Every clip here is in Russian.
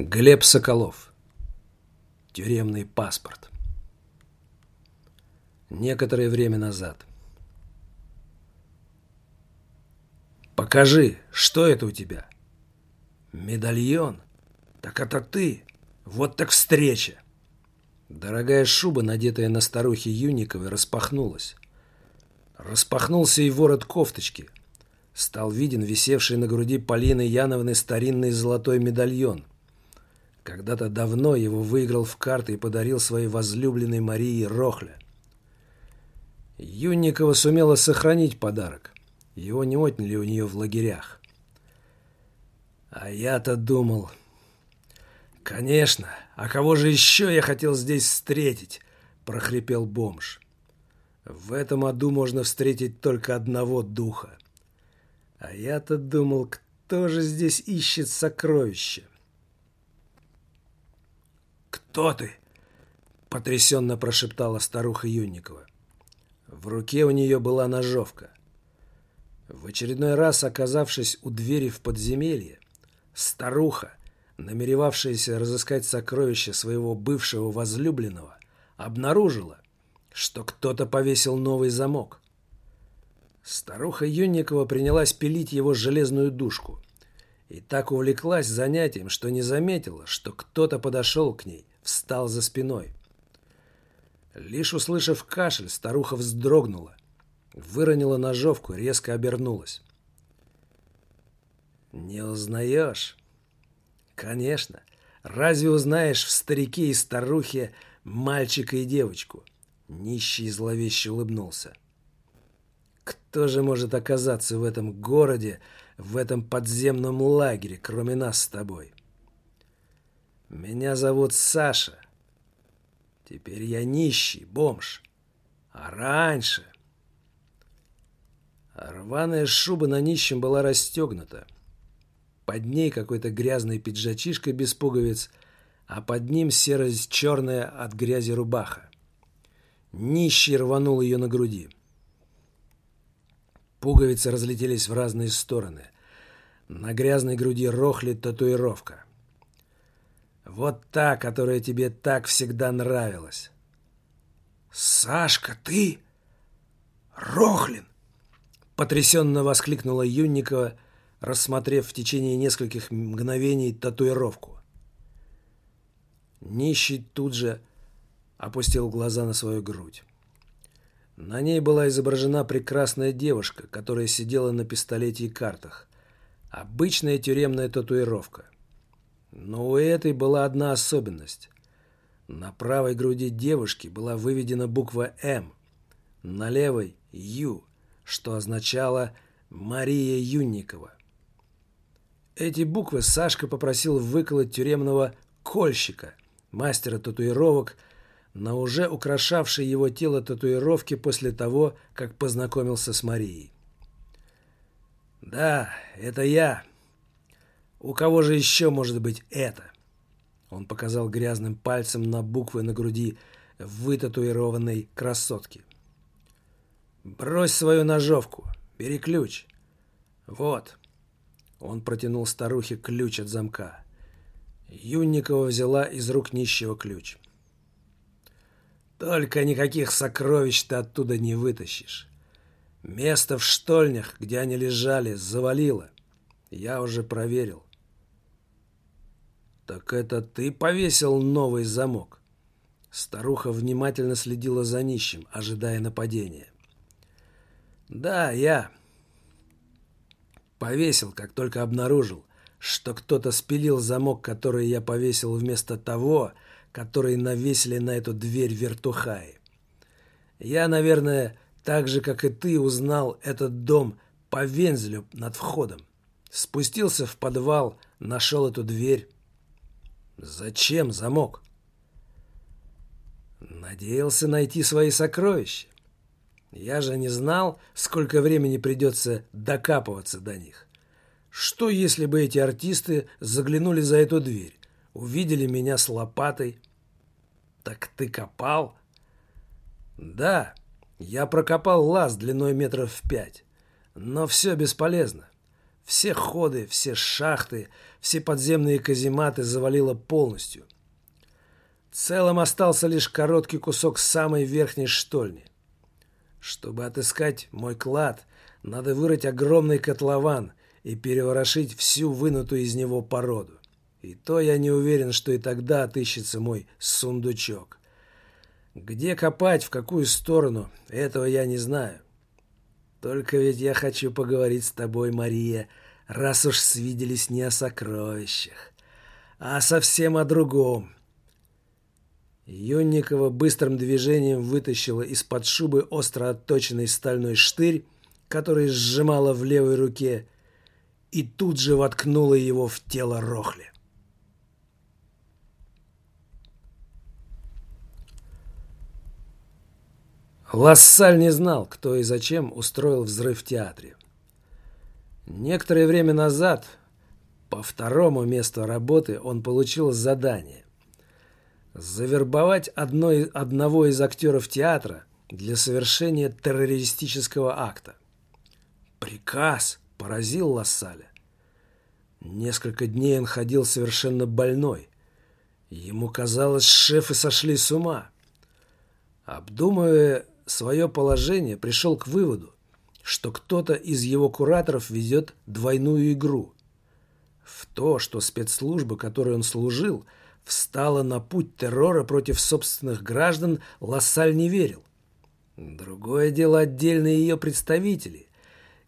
Глеб Соколов. Тюремный паспорт. Некоторое время назад. «Покажи, что это у тебя?» «Медальон? Так это ты! Вот так встреча!» Дорогая шуба, надетая на старухе Юниковой, распахнулась. Распахнулся и ворот кофточки. Стал виден висевший на груди Полины Яновны старинный золотой медальон – когда-то давно его выиграл в карты и подарил своей возлюбленной Марии Рохля. Юнникова сумела сохранить подарок. Его не отняли у нее в лагерях. А я-то думал... «Конечно! А кого же еще я хотел здесь встретить?» – прохрипел бомж. «В этом аду можно встретить только одного духа. А я-то думал, кто же здесь ищет сокровища?» «Кто ты?» — потрясенно прошептала старуха Юнникова. В руке у нее была ножовка. В очередной раз, оказавшись у двери в подземелье, старуха, намеревавшаяся разыскать сокровища своего бывшего возлюбленного, обнаружила, что кто-то повесил новый замок. Старуха Юнникова принялась пилить его железную дужку и так увлеклась занятием, что не заметила, что кто-то подошел к ней, встал за спиной. Лишь услышав кашель, старуха вздрогнула, выронила ножовку, резко обернулась. «Не узнаешь?» «Конечно. Разве узнаешь в старике и старухе мальчика и девочку?» Нищий зловеще улыбнулся. «Кто же может оказаться в этом городе, в этом подземном лагере, кроме нас с тобой?» Меня зовут Саша. Теперь я нищий, бомж. А раньше... Рваная шуба на нищем была расстегнута. Под ней какой-то грязный пиджачишка без пуговиц, а под ним серо-черная от грязи рубаха. Нищий рванул ее на груди. Пуговицы разлетелись в разные стороны. На грязной груди рохли татуировка. Вот та, которая тебе так всегда нравилась. «Сашка, ты? Рохлин!» Потрясенно воскликнула Юнникова, рассмотрев в течение нескольких мгновений татуировку. Нищий тут же опустил глаза на свою грудь. На ней была изображена прекрасная девушка, которая сидела на пистолете и картах. Обычная тюремная татуировка – но у этой была одна особенность. На правой груди девушки была выведена буква «М», на левой «Ю», что означало «Мария Юнникова». Эти буквы Сашка попросил выколоть тюремного кольщика, мастера татуировок, на уже украшавшей его тело татуировки после того, как познакомился с Марией. «Да, это я», у кого же еще может быть это? Он показал грязным пальцем на буквы на груди вытатуированной красотки. «Брось свою ножовку. Бери ключ. Вот». Он протянул старухе ключ от замка. Юнникова взяла из рук нищего ключ. «Только никаких сокровищ ты оттуда не вытащишь. Место в штольнях, где они лежали, завалило. Я уже проверил. «Так это ты повесил новый замок?» Старуха внимательно следила за нищим, ожидая нападения. «Да, я...» Повесил, как только обнаружил, что кто-то спилил замок, который я повесил вместо того, который навесили на эту дверь вертухаи. Я, наверное, так же, как и ты, узнал этот дом по вензелю над входом. Спустился в подвал, нашел эту дверь, Зачем замок? Надеялся найти свои сокровища. Я же не знал, сколько времени придется докапываться до них. Что, если бы эти артисты заглянули за эту дверь, увидели меня с лопатой? Так ты копал? Да, я прокопал лаз длиной метров в пять. Но все бесполезно. Все ходы, все шахты, все подземные казематы завалило полностью. Целым остался лишь короткий кусок самой верхней штольни. Чтобы отыскать мой клад, надо вырыть огромный котлован и переворошить всю вынутую из него породу. И то я не уверен, что и тогда отыщется мой сундучок. Где копать, в какую сторону, этого я не знаю. Только ведь я хочу поговорить с тобой, Мария, раз уж свиделись не о сокровищах, а совсем о другом. Юнникова быстрым движением вытащила из-под шубы остро отточенный стальной штырь, который сжимала в левой руке, и тут же воткнула его в тело Рохли. Лассаль не знал, кто и зачем устроил взрыв в театре. Некоторое время назад, по второму месту работы, он получил задание завербовать одной, одного из актеров театра для совершения террористического акта. Приказ поразил Лассаля. Несколько дней он ходил совершенно больной. Ему казалось, шефы сошли с ума. Обдумывая свое положение, пришел к выводу, что кто-то из его кураторов ведет двойную игру. В то, что спецслужбы, которой он служил, встала на путь террора против собственных граждан, Лассаль не верил. Другое дело отдельные ее представители,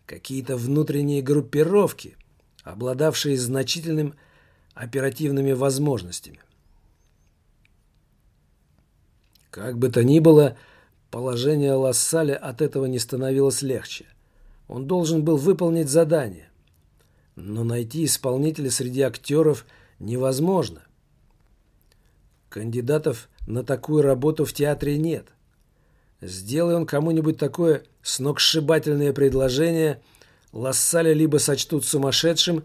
какие-то внутренние группировки, обладавшие значительным оперативными возможностями. Как бы то ни было, Положение Лассаля от этого не становилось легче. Он должен был выполнить задание. Но найти исполнителя среди актеров невозможно. Кандидатов на такую работу в театре нет. Сделай он кому-нибудь такое сногсшибательное предложение, Лассаля либо сочтут сумасшедшим,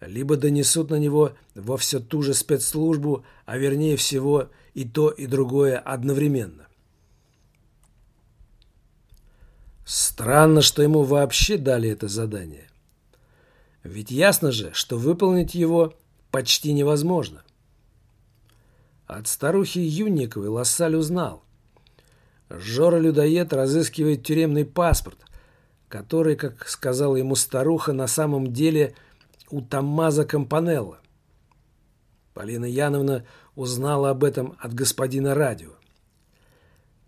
либо донесут на него во все ту же спецслужбу, а вернее всего и то, и другое одновременно. Странно, что ему вообще дали это задание. Ведь ясно же, что выполнить его почти невозможно. От старухи Юнниковой Лассаль узнал. Жора-людоед разыскивает тюремный паспорт, который, как сказала ему старуха, на самом деле у Таммаза Компанелла. Полина Яновна узнала об этом от господина радио.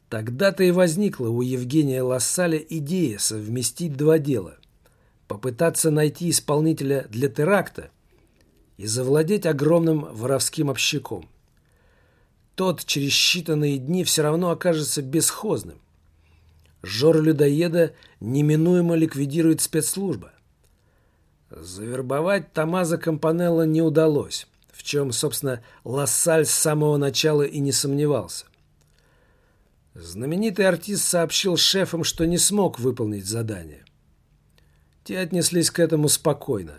Тогда-то и возникла у Евгения Лассаля идея совместить два дела. Попытаться найти исполнителя для теракта и завладеть огромным воровским общаком. Тот через считанные дни все равно окажется бесхозным. Жор-людоеда неминуемо ликвидирует спецслужба. Завербовать Тамаза Компанелло не удалось, в чем, собственно, Лассаль с самого начала и не сомневался. Знаменитый артист сообщил шефам, что не смог выполнить задание. Те отнеслись к этому спокойно,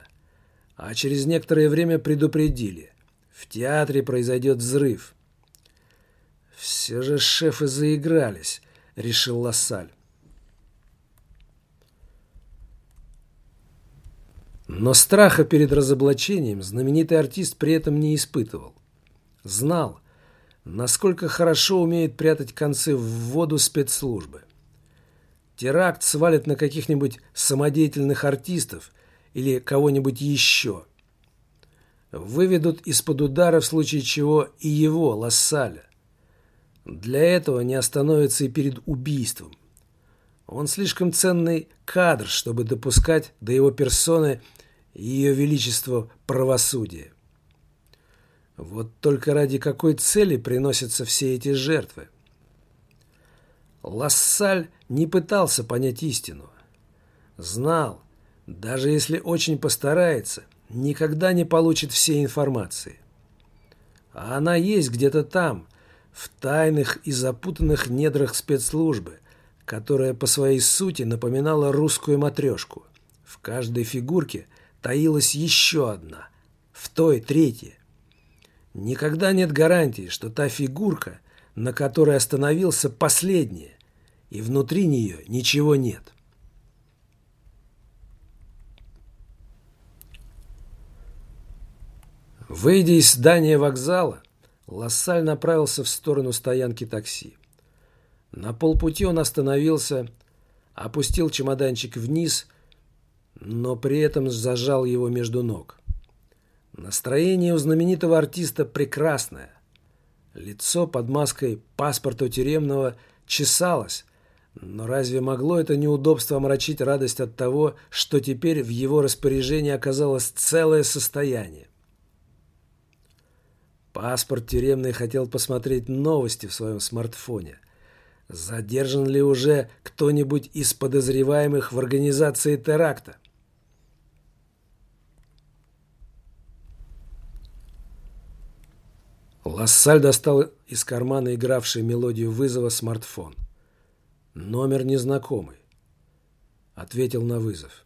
а через некоторое время предупредили. В театре произойдет взрыв. «Все же шефы заигрались», — решил Лассаль. Но страха перед разоблачением знаменитый артист при этом не испытывал. Знал, насколько хорошо умеют прятать концы в воду спецслужбы. Теракт свалит на каких-нибудь самодеятельных артистов или кого-нибудь еще. Выведут из-под удара в случае чего и его, Лассаля. Для этого не остановится и перед убийством. Он слишком ценный кадр, чтобы допускать до его персоны ее величество правосудия. Вот только ради какой цели приносятся все эти жертвы? Лассаль не пытался понять истину. Знал, даже если очень постарается, никогда не получит всей информации. А она есть где-то там, в тайных и запутанных недрах спецслужбы, которая по своей сути напоминала русскую матрешку. В каждой фигурке таилась еще одна, в той третья. Никогда нет гарантии, что та фигурка, на которой остановился последняя, и внутри нее ничего нет. Выйдя из здания вокзала, Лассаль направился в сторону стоянки такси. На полпути он остановился, опустил чемоданчик вниз, но при этом зажал его между ног. Настроение у знаменитого артиста прекрасное. Лицо под маской паспорта тюремного чесалось, но разве могло это неудобство омрачить радость от того, что теперь в его распоряжении оказалось целое состояние? Паспорт тюремный хотел посмотреть новости в своем смартфоне. Задержан ли уже кто-нибудь из подозреваемых в организации теракта? Лассаль достал из кармана игравший мелодию вызова смартфон. Номер незнакомый. Ответил на вызов.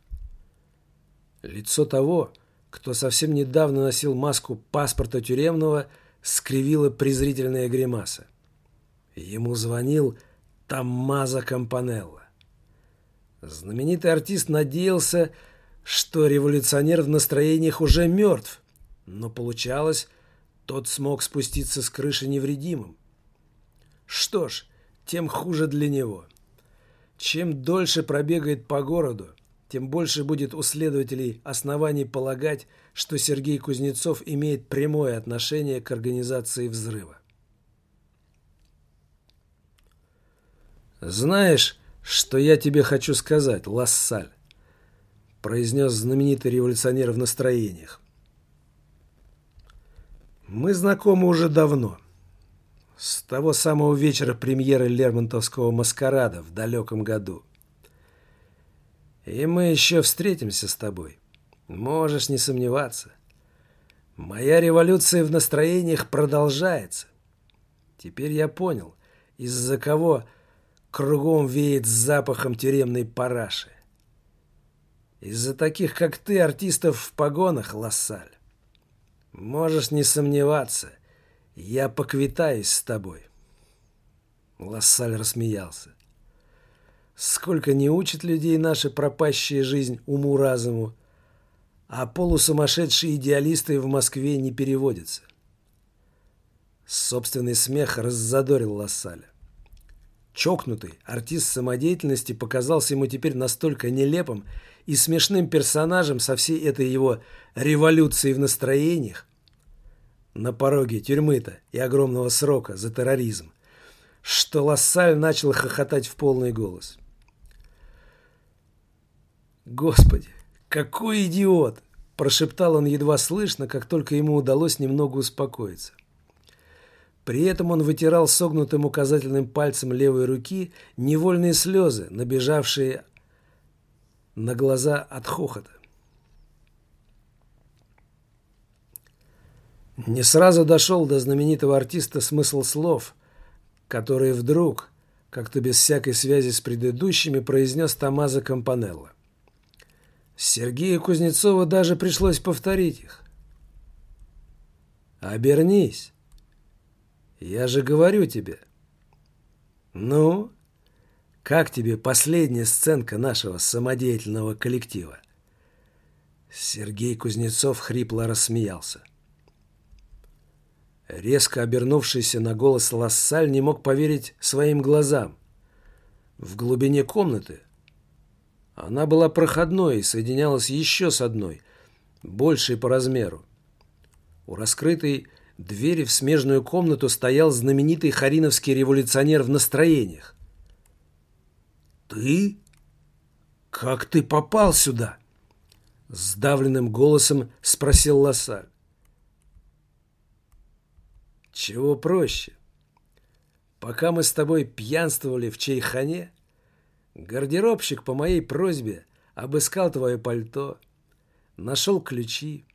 Лицо того, кто совсем недавно носил маску паспорта тюремного, скривила презрительная гримаса. Ему звонил Таммазо Кампанелло. Знаменитый артист надеялся, что революционер в настроениях уже мертв, но получалось, тот смог спуститься с крыши невредимым. Что ж, тем хуже для него. Чем дольше пробегает по городу, тем больше будет у следователей оснований полагать, что Сергей Кузнецов имеет прямое отношение к организации взрыва. «Знаешь, что я тебе хочу сказать, Лассаль?» произнес знаменитый революционер в настроениях. «Мы знакомы уже давно. С того самого вечера премьеры Лермонтовского «Маскарада» в далеком году. И мы еще встретимся с тобой. Можешь не сомневаться. Моя революция в настроениях продолжается. Теперь я понял, из-за кого кругом веет запахом тюремной параши. Из-за таких, как ты, артистов в погонах, Лассаль. Можешь не сомневаться, я поквитаюсь с тобой. Лассаль рассмеялся. Сколько не учит людей наша пропащая жизнь уму-разуму, а полусумасшедшие идеалисты в Москве не переводятся. Собственный смех раззадорил Лассаля. Чокнутый артист самодеятельности показался ему теперь настолько нелепым и смешным персонажем со всей этой его революцией в настроениях на пороге тюрьмы-то и огромного срока за терроризм, что Лассаль начал хохотать в полный голос. «Господи, какой идиот!» – прошептал он едва слышно, как только ему удалось немного успокоиться. При этом он вытирал согнутым указательным пальцем левой руки невольные слезы, набежавшие на глаза от хохота. Не сразу дошел до знаменитого артиста смысл слов, которые вдруг, как-то без всякой связи с предыдущими, произнес Томазо Кампанелло. Сергею Кузнецову даже пришлось повторить их. «Обернись. Я же говорю тебе. Ну, как тебе последняя сценка нашего самодеятельного коллектива?» Сергей Кузнецов хрипло рассмеялся. Резко обернувшийся на голос Лассаль не мог поверить своим глазам. В глубине комнаты она была проходной и соединялась еще с одной, большей по размеру. У раскрытой двери в смежную комнату стоял знаменитый хариновский революционер в настроениях. «Ты? Как ты попал сюда?» Сдавленным голосом спросил Лассаль. «Чего проще? Пока мы с тобой пьянствовали в чайхане, Гардеробщик по моей просьбе обыскал твое пальто, нашел ключи,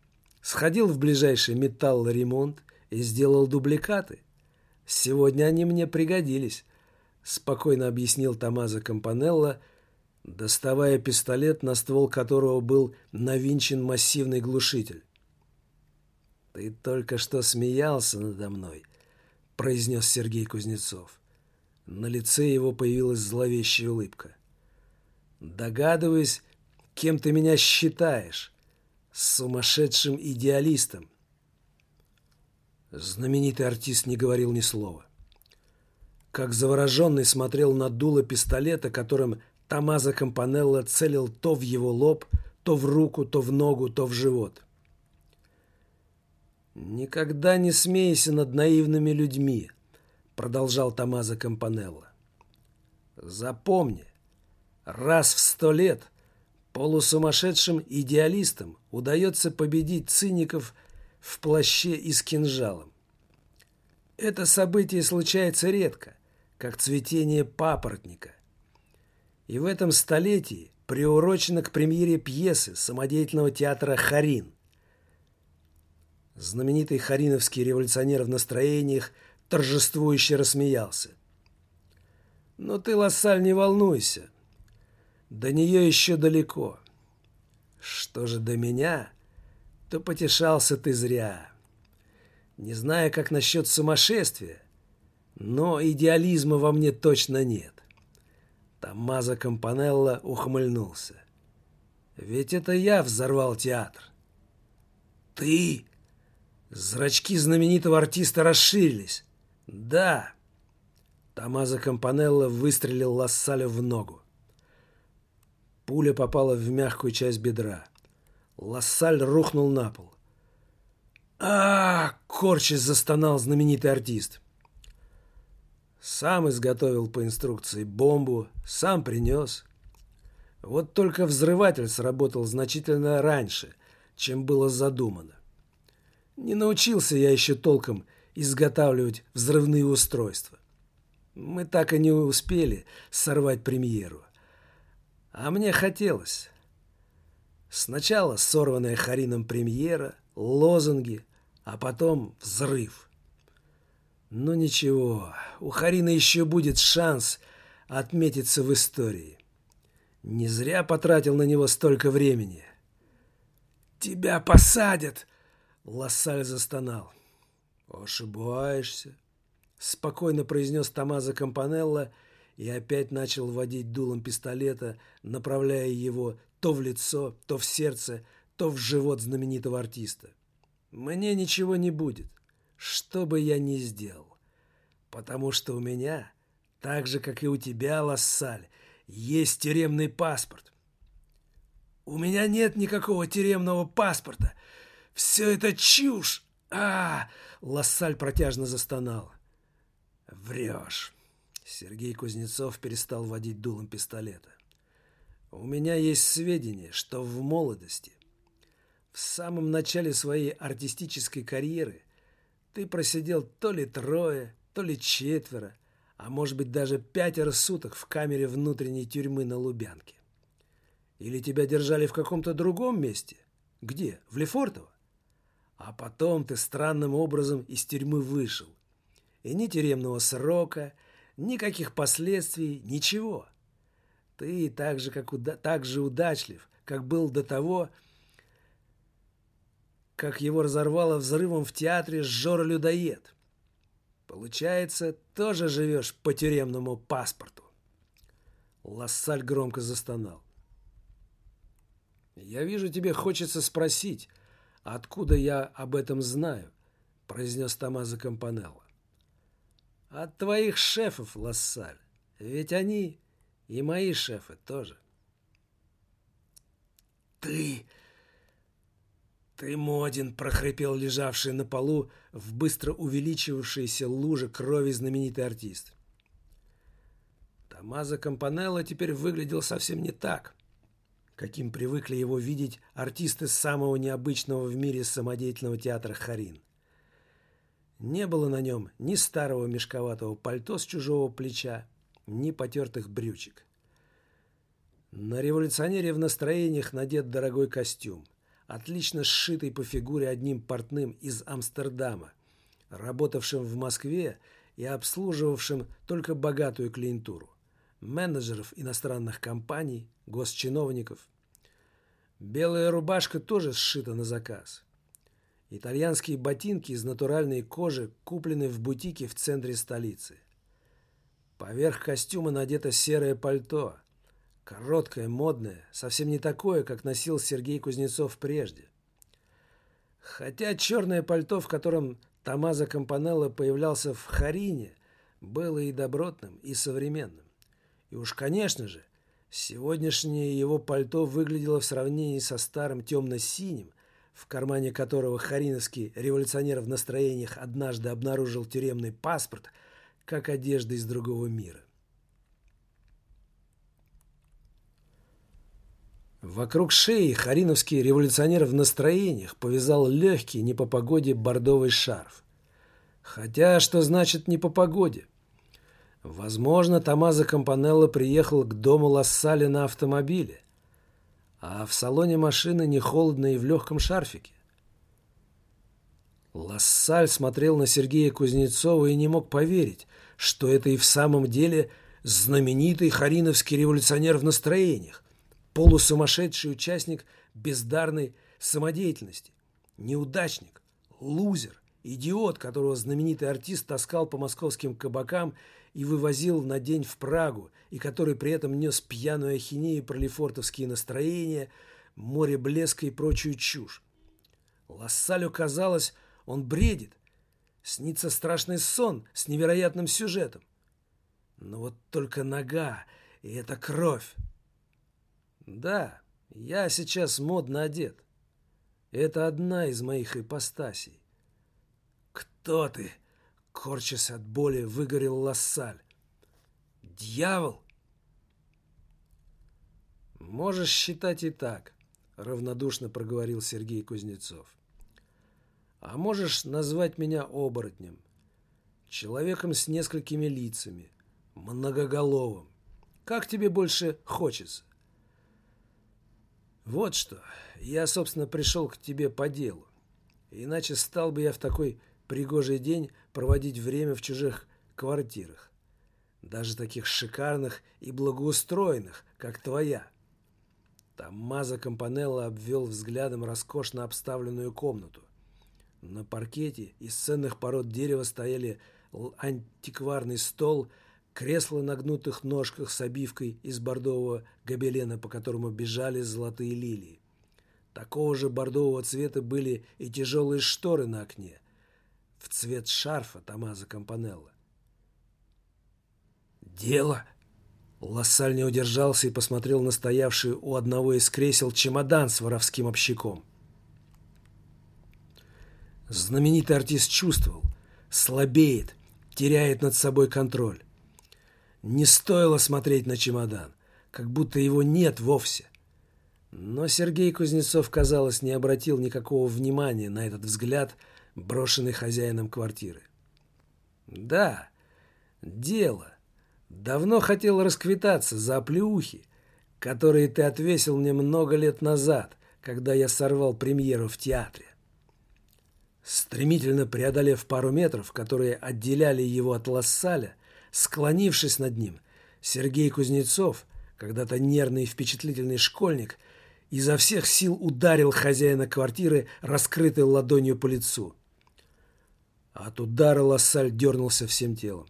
сходил в ближайший металлоремонт и сделал дубликаты. Сегодня они мне пригодились, спокойно объяснил Томазо Кампанелло, доставая пистолет, на ствол которого был навинчен массивный глушитель. «Ты только что смеялся надо мной», — произнес Сергей Кузнецов. На лице его появилась зловещая улыбка. «Догадываюсь, кем ты меня считаешь. Сумасшедшим идеалистом. Знаменитый артист не говорил ни слова. Как завороженный смотрел на дуло пистолета, которым Томазо Кампанелло целил то в его лоб, то в руку, то в ногу, то в живот. «Никогда не смейся над наивными людьми», — продолжал Томазо Кампанелло. «Запомни, раз в сто лет полусумасшедшим идеалистам удается победить циников в плаще и с кинжалом. Это событие случается редко, как цветение папоротника. И в этом столетии приурочено к премьере пьесы самодеятельного театра «Харин». Знаменитый хариновский революционер в настроениях торжествующе рассмеялся. «Но ты, Лассаль, не волнуйся. До нее еще далеко. Что же до меня, то потешался ты зря. Не знаю, как насчет сумасшествия, но идеализма во мне точно нет». Томмазо Кампанелло ухмыльнулся. «Ведь это я взорвал театр». «Ты?» Зрачки знаменитого артиста расширились. «Да». Томазо Кампанелло выстрелил Лассалю в ногу. Пуля попала в мягкую часть бедра. Лассаль рухнул на пол. а, -а, -а застонал знаменитый артист. Сам изготовил по инструкции бомбу, сам принес. Вот только взрыватель сработал значительно раньше, чем было задумано. Не научился я еще толком изготавливать взрывные устройства. Мы так и не успели сорвать премьеру. А мне хотелось. Сначала сорванная Харином премьера, лозунги, а потом взрыв. Но ничего, у Харина еще будет шанс отметиться в истории. Не зря потратил на него столько времени. «Тебя посадят!» — Лассаль застонал. «Ошибаешься», — спокойно произнес Томазо Кампанелло и опять начал водить дулом пистолета, направляя его то в лицо, то в сердце, то в живот знаменитого артиста. «Мне ничего не будет что бы я ни сделал. Потому что у меня, так же, как и у тебя, Лассаль, есть тюремный паспорт. У меня нет никакого тюремного паспорта. Все это чушь. А, Лассаль протяжно застонал. Врешь. Сергей Кузнецов перестал водить дулом пистолета. У меня есть сведения, что в молодости, в самом начале своей артистической карьеры, ты просидел то ли трое, то ли четверо, а может быть даже пятеро суток в камере внутренней тюрьмы на Лубянке. Или тебя держали в каком-то другом месте? Где? В Лефортово? А потом ты странным образом из тюрьмы вышел. И ни тюремного срока, никаких последствий, ничего. Ты так же, как уда так же удачлив, как был до того, как его разорвало взрывом в театре Жора-людоед. Получается, тоже живешь по тюремному паспорту. Лассаль громко застонал. «Я вижу, тебе хочется спросить, откуда я об этом знаю», — произнес Томазо Кампанелло. «От твоих шефов, Лассаль. Ведь они и мои шефы тоже». «Ты «Ты моден!» — прохрипел лежавший на полу в быстро увеличивавшейся луже крови знаменитый артист. Томазо Кампанелло теперь выглядел совсем не так, каким привыкли его видеть артисты самого необычного в мире самодеятельного театра «Харин». Не было на нем ни старого мешковатого пальто с чужого плеча, ни потертых брючек. На революционере в настроениях надет дорогой костюм – отлично сшитый по фигуре одним портным из Амстердама, работавшим в Москве и обслуживавшим только богатую клиентуру, менеджеров иностранных компаний, госчиновников. Белая рубашка тоже сшита на заказ. Итальянские ботинки из натуральной кожи куплены в бутике в центре столицы. Поверх костюма надето серое пальто – Короткое, модное, совсем не такое, как носил Сергей Кузнецов прежде. Хотя черное пальто, в котором Томазо Кампанелло появлялся в Харине, было и добротным, и современным. И уж, конечно же, сегодняшнее его пальто выглядело в сравнении со старым темно-синим, в кармане которого хариновский революционер в настроениях однажды обнаружил тюремный паспорт, как одежда из другого мира. Вокруг шеи хариновский революционер в настроениях повязал легкий, не по погоде, бордовый шарф. Хотя, что значит «не по погоде»? Возможно, Томазо Кампанелло приехал к дому Лассали на автомобиле, а в салоне машины не холодно и в легком шарфике. Лассаль смотрел на Сергея Кузнецова и не мог поверить, что это и в самом деле знаменитый хариновский революционер в настроениях, полусумасшедший участник бездарной самодеятельности, неудачник, лузер, идиот, которого знаменитый артист таскал по московским кабакам и вывозил на день в Прагу, и который при этом нес пьяную ахинею про лефортовские настроения, море блеска и прочую чушь. Лассалю казалось, он бредит. Снится страшный сон с невероятным сюжетом. Но вот только нога, и это кровь. Да, я сейчас модно одет. Это одна из моих ипостасей. Кто ты? Корчась от боли, выгорел Лассаль. Дьявол? Можешь считать и так, равнодушно проговорил Сергей Кузнецов. А можешь назвать меня оборотнем, человеком с несколькими лицами, многоголовым. Как тебе больше хочется? Вот что, я, собственно, пришел к тебе по делу. Иначе стал бы я в такой пригожий день проводить время в чужих квартирах. Даже таких шикарных и благоустроенных, как твоя. Там Маза Компанелло обвел взглядом роскошно обставленную комнату. На паркете из ценных пород дерева стояли антикварный стол – Кресло на гнутых ножках с обивкой из бордового гобелена, по которому бежали золотые лилии. Такого же бордового цвета были и тяжелые шторы на окне, в цвет шарфа Томазо Кампанелло. «Дело!» Лассаль не удержался и посмотрел на стоявший у одного из кресел чемодан с воровским общаком. Знаменитый артист чувствовал, слабеет, теряет над собой контроль. Не стоило смотреть на чемодан, как будто его нет вовсе. Но Сергей Кузнецов, казалось, не обратил никакого внимания на этот взгляд, брошенный хозяином квартиры. «Да, дело. Давно хотел расквитаться за оплеухи, которые ты отвесил мне много лет назад, когда я сорвал премьеру в театре». Стремительно преодолев пару метров, которые отделяли его от Лассаля, Склонившись над ним, Сергей Кузнецов, когда-то нервный и впечатлительный школьник, изо всех сил ударил хозяина квартиры, раскрытой ладонью по лицу. От удара Лассаль дернулся всем телом.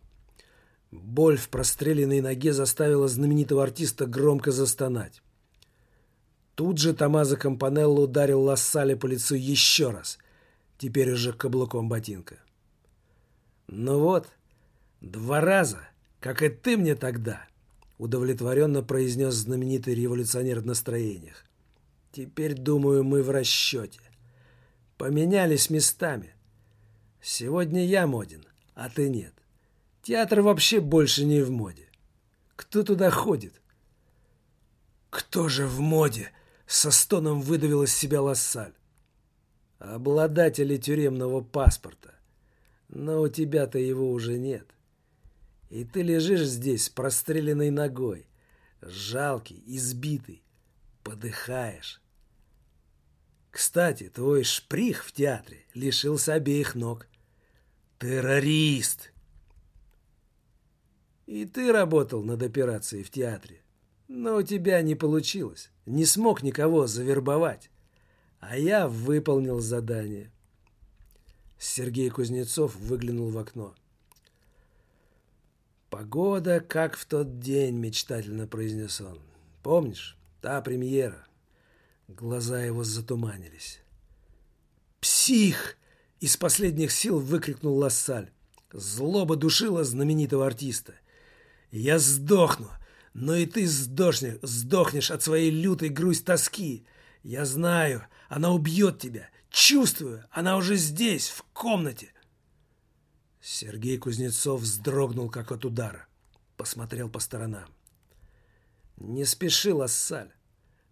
Боль в простреленной ноге заставила знаменитого артиста громко застонать. Тут же Томазо Кампанелло ударил Лассаля по лицу еще раз, теперь уже каблуком ботинка. Ну вот, «Два раза, как и ты мне тогда», — удовлетворенно произнес знаменитый революционер в настроениях. «Теперь, думаю, мы в расчете. Поменялись местами. Сегодня я моден, а ты нет. Театр вообще больше не в моде. Кто туда ходит?» «Кто же в моде?» — со стоном выдавил из себя Лассаль. «Обладатели тюремного паспорта. Но у тебя-то его уже нет. И ты лежишь здесь с простреленной ногой, жалкий, избитый, подыхаешь. Кстати, твой шприх в театре лишился обеих ног. Террорист! И ты работал над операцией в театре. Но у тебя не получилось. Не смог никого завербовать. А я выполнил задание. Сергей Кузнецов выглянул в окно. «Погода, как в тот день», — мечтательно произнес он. «Помнишь, та премьера?» Глаза его затуманились. «Псих!» Из последних сил выкрикнул Лассаль. Злоба душила знаменитого артиста. «Я сдохну, но и ты сдохнешь, сдохнешь от своей лютой грусть тоски. Я знаю, она убьет тебя. Чувствую, она уже здесь, в комнате. Сергей Кузнецов вздрогнул, как от удара. Посмотрел по сторонам. Не спеши, Лассаль.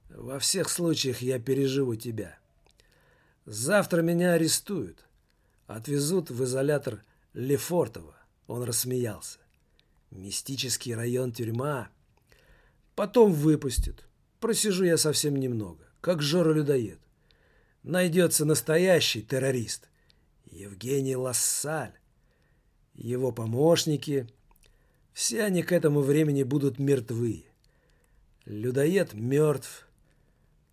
Во всех случаях я переживу тебя. Завтра меня арестуют. Отвезут в изолятор Лефортово. Он рассмеялся. Мистический район тюрьма. Потом выпустят. Просижу я совсем немного, как Жора-людоед. Найдется настоящий террорист. Евгений Лассаль. Его помощники. Все они к этому времени будут мертвы. Людоед мертв.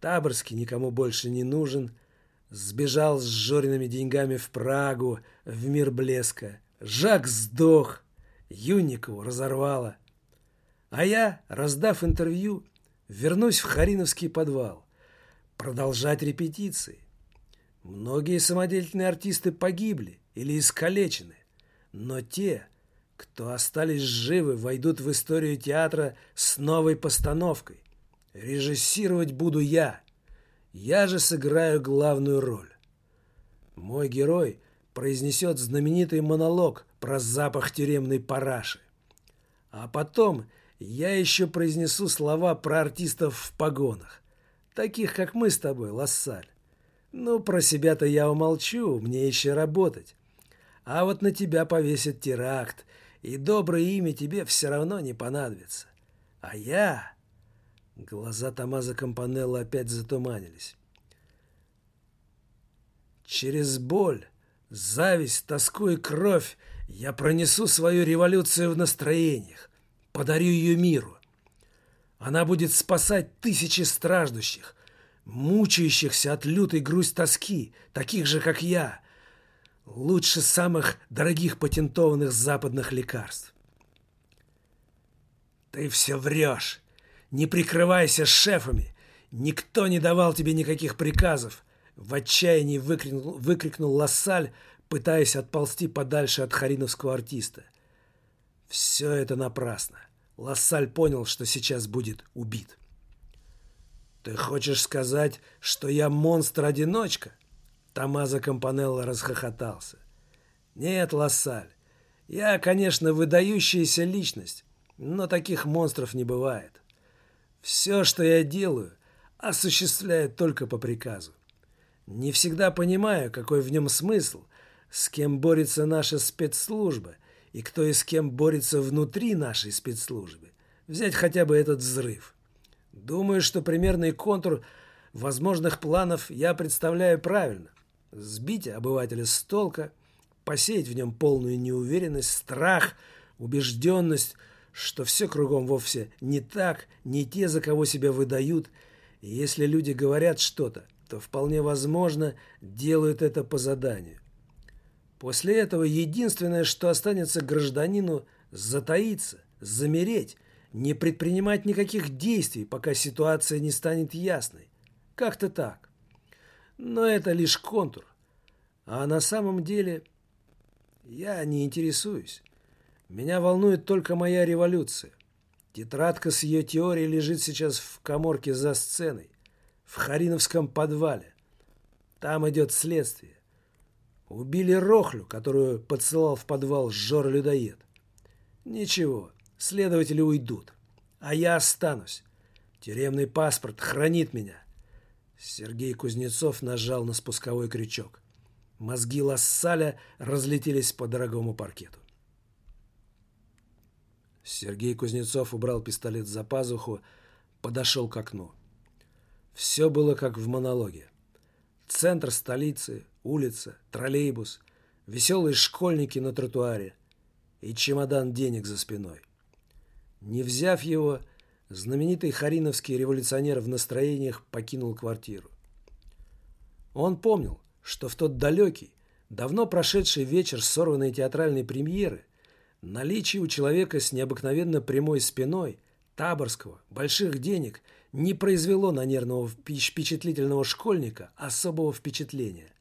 Таборский никому больше не нужен. Сбежал с Жориными деньгами в Прагу, в мир блеска. Жак сдох. Юникову разорвало. А я, раздав интервью, вернусь в Хариновский подвал. Продолжать репетиции. Многие самодельные артисты погибли или искалечены. Но те, кто остались живы, войдут в историю театра с новой постановкой. Режиссировать буду я. Я же сыграю главную роль. Мой герой произнесет знаменитый монолог про запах тюремной параши. А потом я еще произнесу слова про артистов в погонах, таких, как мы с тобой, Лассаль. Ну, про себя-то я умолчу, мне еще работать. А вот на тебя повесят теракт, и доброе имя тебе все равно не понадобится. А я... Глаза Томазо Кампанелло опять затуманились. Через боль, зависть, тоску и кровь я пронесу свою революцию в настроениях, подарю ее миру. Она будет спасать тысячи страждущих, мучающихся от лютой грусть тоски, таких же, как я, лучше самых дорогих патентованных западных лекарств. Ты все врешь. Не прикрывайся шефами. Никто не давал тебе никаких приказов. В отчаянии выкрикнул, выкрикнул Лассаль, пытаясь отползти подальше от хариновского артиста. Все это напрасно. Лассаль понял, что сейчас будет убит. «Ты хочешь сказать, что я монстр-одиночка?» Томазо Кампанелло расхохотался. «Нет, Лассаль, я, конечно, выдающаяся личность, но таких монстров не бывает. Все, что я делаю, осуществляю только по приказу. Не всегда понимаю, какой в нем смысл, с кем борется наша спецслужба и кто и с кем борется внутри нашей спецслужбы. Взять хотя бы этот взрыв. Думаю, что примерный контур возможных планов я представляю правильно сбить обывателя с толка, посеять в нем полную неуверенность, страх, убежденность, что все кругом вовсе не так, не те, за кого себя выдают, и если люди говорят что-то, то вполне возможно делают это по заданию. После этого единственное, что останется гражданину, затаиться, замереть, не предпринимать никаких действий, пока ситуация не станет ясной. Как-то так. Но это лишь контур. А на самом деле я не интересуюсь. Меня волнует только моя революция. Тетрадка с ее теорией лежит сейчас в коморке за сценой, в Хариновском подвале. Там идет следствие. Убили Рохлю, которую подсылал в подвал Жор-людоед. Ничего, следователи уйдут, а я останусь. Тюремный паспорт хранит меня. Сергей Кузнецов нажал на спусковой крючок. Мозги Лассаля разлетелись по дорогому паркету. Сергей Кузнецов убрал пистолет за пазуху, подошел к окну. Все было как в монологе. Центр столицы, улица, троллейбус, веселые школьники на тротуаре и чемодан денег за спиной. Не взяв его, знаменитый хариновский революционер в настроениях покинул квартиру. Он помнил, что в тот далекий, давно прошедший вечер сорванной театральной премьеры наличие у человека с необыкновенно прямой спиной, таборского, больших денег не произвело на нервного впечатлительного школьника особого впечатления.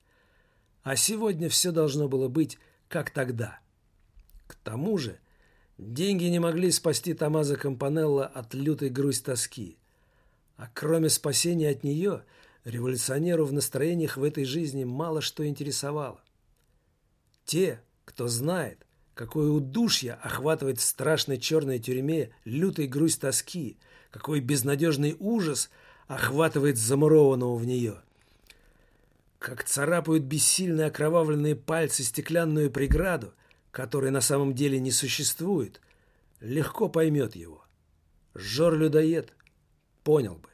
а сегодня все должно было быть как тогда. К тому же деньги не могли спасти Томазо Кампанелло от лютой грусть тоски. А кроме спасения от нее, революционеру в настроениях в этой жизни мало что интересовало. Те, кто знает, какое удушье охватывает в страшной черной тюрьме лютый грусть тоски, какой безнадежный ужас охватывает замурованного в нее. Как царапают бессильные окровавленные пальцы стеклянную преграду, которой на самом деле не существует, легко поймет его. Жор-людоед понял бы.